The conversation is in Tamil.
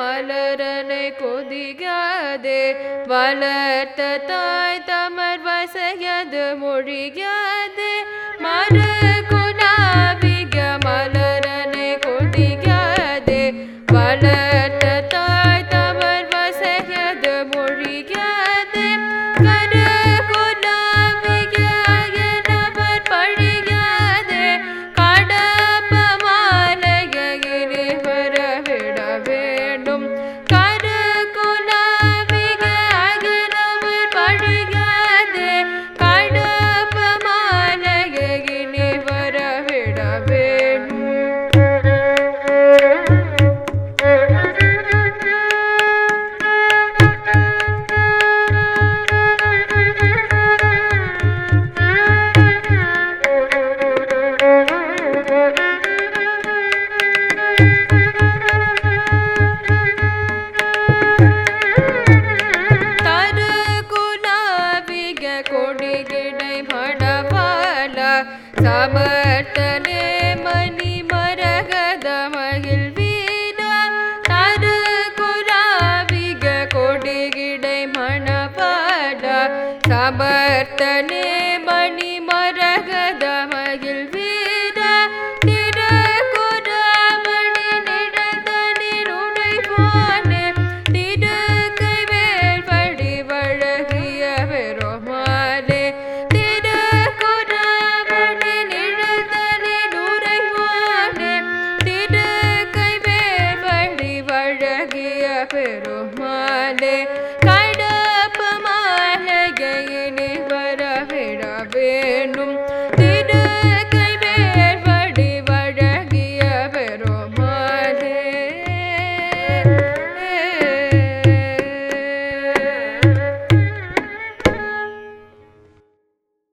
मा குலாவிக கொதிகாதே. வளர்த்த தாய் தமர் வசையது மொழிகாதே மறு குலாவிக மலரனை கொதிகாதே. வளர்த்த தாய் தமர் வசையது மொழிகாதே குலாவிக கொடிகிடை மடபால சமர்த்தனே மணி மரகத மகிழ் வீர தரு குலாவிக கொடிகிடை மணபால சமர்த்தனே மணி Bye.